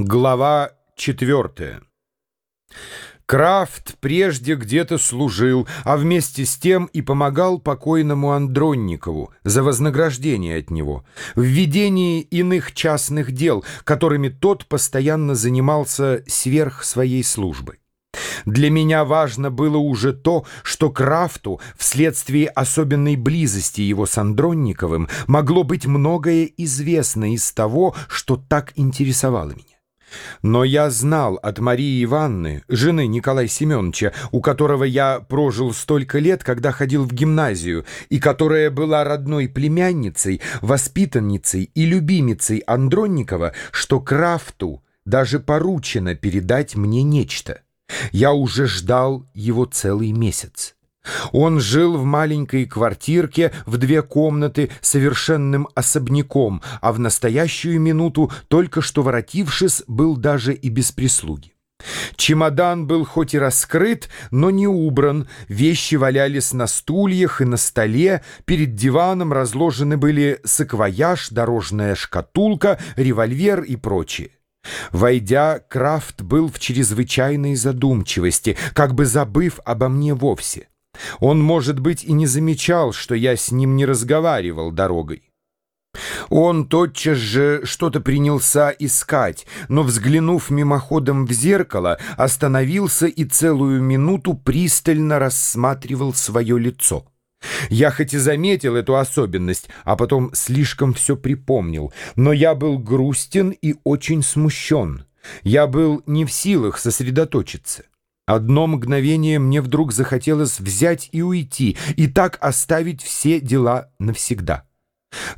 Глава четвертая. Крафт прежде где-то служил, а вместе с тем и помогал покойному Андронникову за вознаграждение от него в ведении иных частных дел, которыми тот постоянно занимался сверх своей службы. Для меня важно было уже то, что Крафту, вследствие особенной близости его с Андронниковым, могло быть многое известно из того, что так интересовало меня. Но я знал от Марии Ивановны, жены Николая Семеновича, у которого я прожил столько лет, когда ходил в гимназию, и которая была родной племянницей, воспитанницей и любимицей Андронникова, что Крафту даже поручено передать мне нечто. Я уже ждал его целый месяц. Он жил в маленькой квартирке в две комнаты совершенным особняком, а в настоящую минуту, только что воротившись, был даже и без прислуги. Чемодан был хоть и раскрыт, но не убран, вещи валялись на стульях и на столе, перед диваном разложены были саквояж, дорожная шкатулка, револьвер и прочее. Войдя, Крафт был в чрезвычайной задумчивости, как бы забыв обо мне вовсе. Он, может быть, и не замечал, что я с ним не разговаривал дорогой. Он тотчас же что-то принялся искать, но, взглянув мимоходом в зеркало, остановился и целую минуту пристально рассматривал свое лицо. Я хоть и заметил эту особенность, а потом слишком все припомнил, но я был грустен и очень смущен. Я был не в силах сосредоточиться. Одно мгновение мне вдруг захотелось взять и уйти, и так оставить все дела навсегда.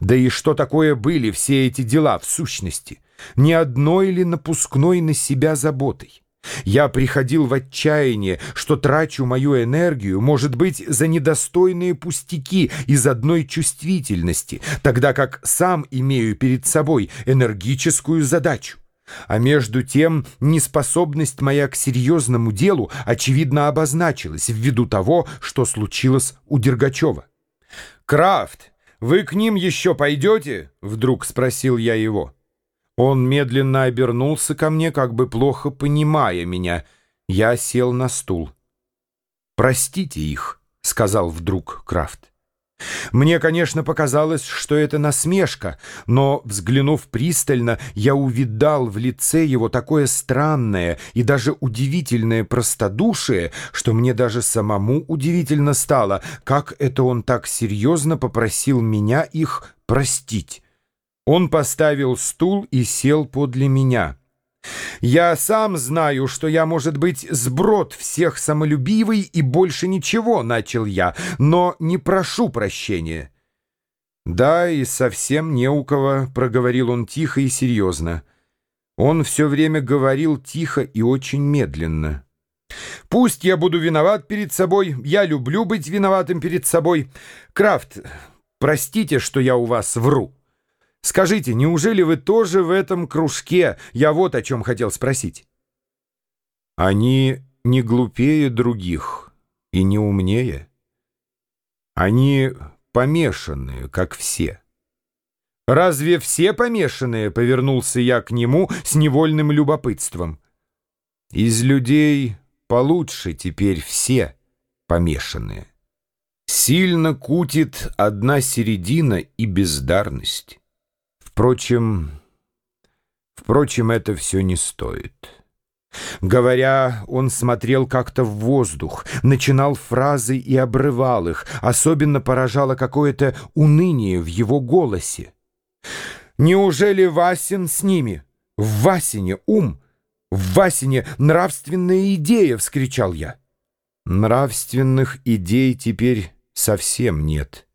Да и что такое были все эти дела в сущности? Ни одной ли напускной на себя заботой? Я приходил в отчаяние, что трачу мою энергию, может быть, за недостойные пустяки из одной чувствительности, тогда как сам имею перед собой энергическую задачу. А между тем неспособность моя к серьезному делу очевидно обозначилась ввиду того, что случилось у Дергачева. «Крафт, вы к ним еще пойдете?» — вдруг спросил я его. Он медленно обернулся ко мне, как бы плохо понимая меня. Я сел на стул. «Простите их», — сказал вдруг Крафт. Мне, конечно, показалось, что это насмешка, но, взглянув пристально, я увидал в лице его такое странное и даже удивительное простодушие, что мне даже самому удивительно стало, как это он так серьезно попросил меня их простить. Он поставил стул и сел подле меня. Я сам знаю, что я, может быть, сброд всех самолюбивый и больше ничего, — начал я, — но не прошу прощения. Да, и совсем не у кого, — проговорил он тихо и серьезно. Он все время говорил тихо и очень медленно. Пусть я буду виноват перед собой, я люблю быть виноватым перед собой. Крафт, простите, что я у вас вру. Скажите, неужели вы тоже в этом кружке? Я вот о чем хотел спросить. Они не глупее других и не умнее. Они помешанные, как все. «Разве все помешанные?» — повернулся я к нему с невольным любопытством. «Из людей получше теперь все помешанные. Сильно кутит одна середина и бездарность». Впрочем, впрочем, это все не стоит. Говоря, он смотрел как-то в воздух, начинал фразы и обрывал их. Особенно поражало какое-то уныние в его голосе. «Неужели Васин с ними? В Васине ум, в Васине нравственная идея!» — вскричал я. «Нравственных идей теперь совсем нет».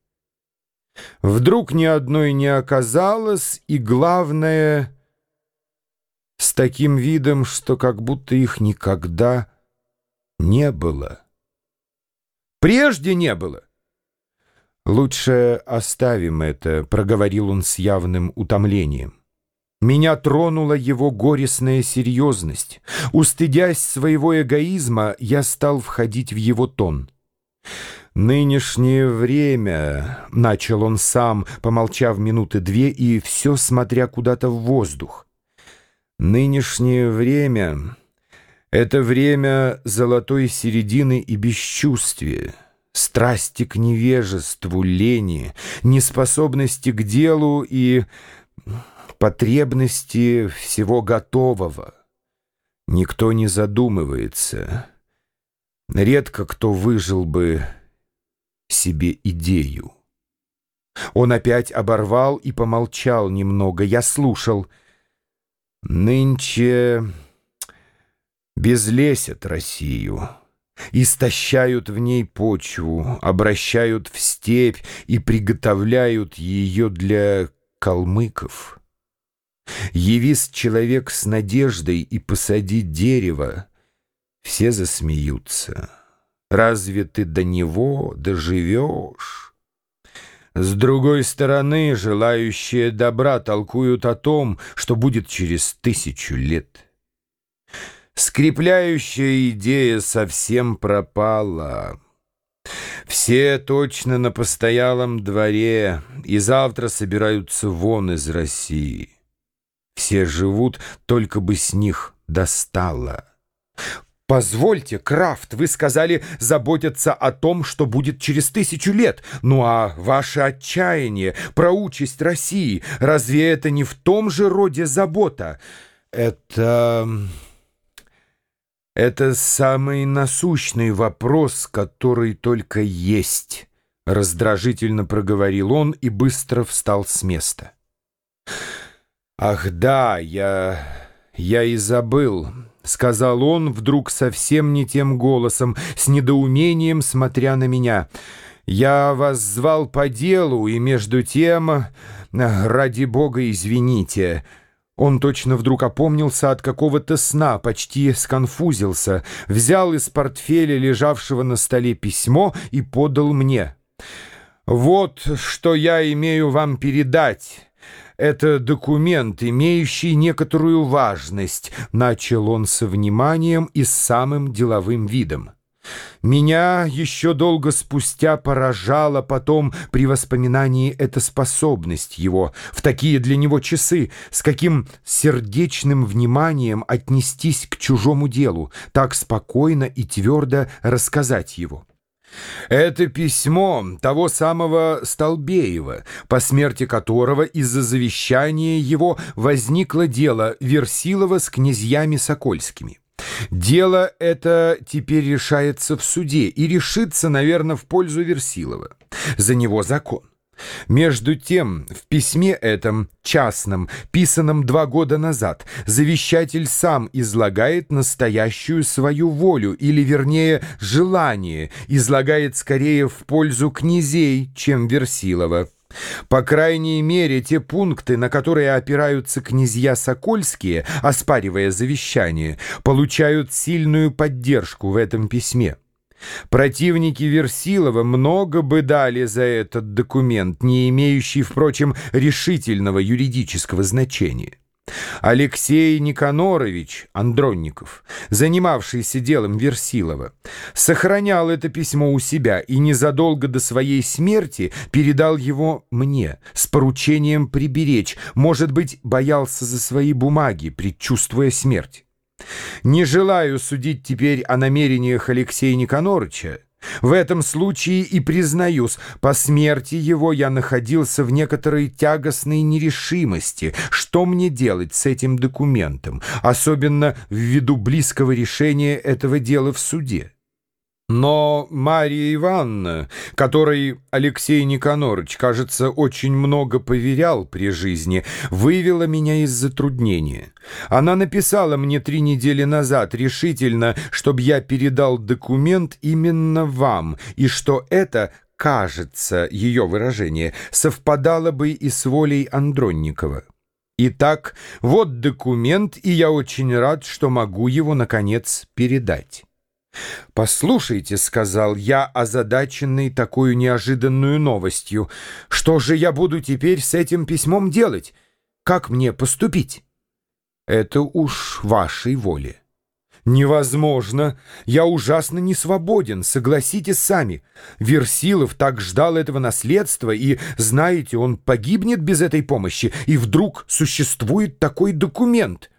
Вдруг ни одной не оказалось, и главное, с таким видом, что как будто их никогда не было. Прежде не было. «Лучше оставим это», — проговорил он с явным утомлением. Меня тронула его горестная серьезность. Устыдясь своего эгоизма, я стал входить в его тон. «Нынешнее время», — начал он сам, помолчав минуты две и все смотря куда-то в воздух. Нынешнее время — это время золотой середины и бесчувствия, страсти к невежеству, лени, неспособности к делу и потребности всего готового. Никто не задумывается. Редко кто выжил бы себе идею. Он опять оборвал и помолчал немного. Я слушал — Нынче безлесят Россию, истощают в ней почву, обращают в степь и приготовляют ее для калмыков. Явись человек с надеждой и посади дерево, все засмеются. Разве ты до него доживешь? С другой стороны, желающие добра толкуют о том, что будет через тысячу лет. Скрепляющая идея совсем пропала. Все точно на постоялом дворе и завтра собираются вон из России. Все живут, только бы с них достало. «Позвольте, Крафт, вы сказали заботиться о том, что будет через тысячу лет. Ну а ваше отчаяние про участь России, разве это не в том же роде забота?» «Это... это самый насущный вопрос, который только есть», — раздражительно проговорил он и быстро встал с места. «Ах да, я... я и забыл». — сказал он вдруг совсем не тем голосом, с недоумением смотря на меня. «Я вас звал по делу, и между тем, ради бога, извините». Он точно вдруг опомнился от какого-то сна, почти сконфузился, взял из портфеля лежавшего на столе письмо и подал мне. «Вот что я имею вам передать». Это документ, имеющий некоторую важность, начал он со вниманием и с самым деловым видом. Меня еще долго спустя поражала потом при воспоминании эта способность его в такие для него часы, с каким сердечным вниманием отнестись к чужому делу, так спокойно и твердо рассказать его. Это письмо того самого Столбеева, по смерти которого из-за завещания его возникло дело Версилова с князьями Сокольскими. Дело это теперь решается в суде и решится, наверное, в пользу Версилова. За него закон. Между тем, в письме этом, частном, писанном два года назад, завещатель сам излагает настоящую свою волю, или, вернее, желание, излагает скорее в пользу князей, чем Версилова. По крайней мере, те пункты, на которые опираются князья Сокольские, оспаривая завещание, получают сильную поддержку в этом письме. Противники Версилова много бы дали за этот документ, не имеющий, впрочем, решительного юридического значения. Алексей Никанорович Андронников, занимавшийся делом Версилова, сохранял это письмо у себя и незадолго до своей смерти передал его мне с поручением приберечь, может быть, боялся за свои бумаги, предчувствуя смерть. Не желаю судить теперь о намерениях Алексея Никонорыча. В этом случае и признаюсь, по смерти его я находился в некоторой тягостной нерешимости, что мне делать с этим документом, особенно ввиду близкого решения этого дела в суде. Но Мария Ивановна, которой Алексей Никонорович, кажется, очень много поверял при жизни, вывела меня из затруднения. Она написала мне три недели назад решительно, чтобы я передал документ именно вам, и что это, кажется, ее выражение, совпадало бы и с волей Андронникова. Итак, вот документ, и я очень рад, что могу его, наконец, передать. «Послушайте», — сказал я, озадаченный такой неожиданную новостью, «что же я буду теперь с этим письмом делать? Как мне поступить?» «Это уж вашей воле». «Невозможно! Я ужасно не свободен, согласитесь сами. Версилов так ждал этого наследства, и, знаете, он погибнет без этой помощи, и вдруг существует такой документ».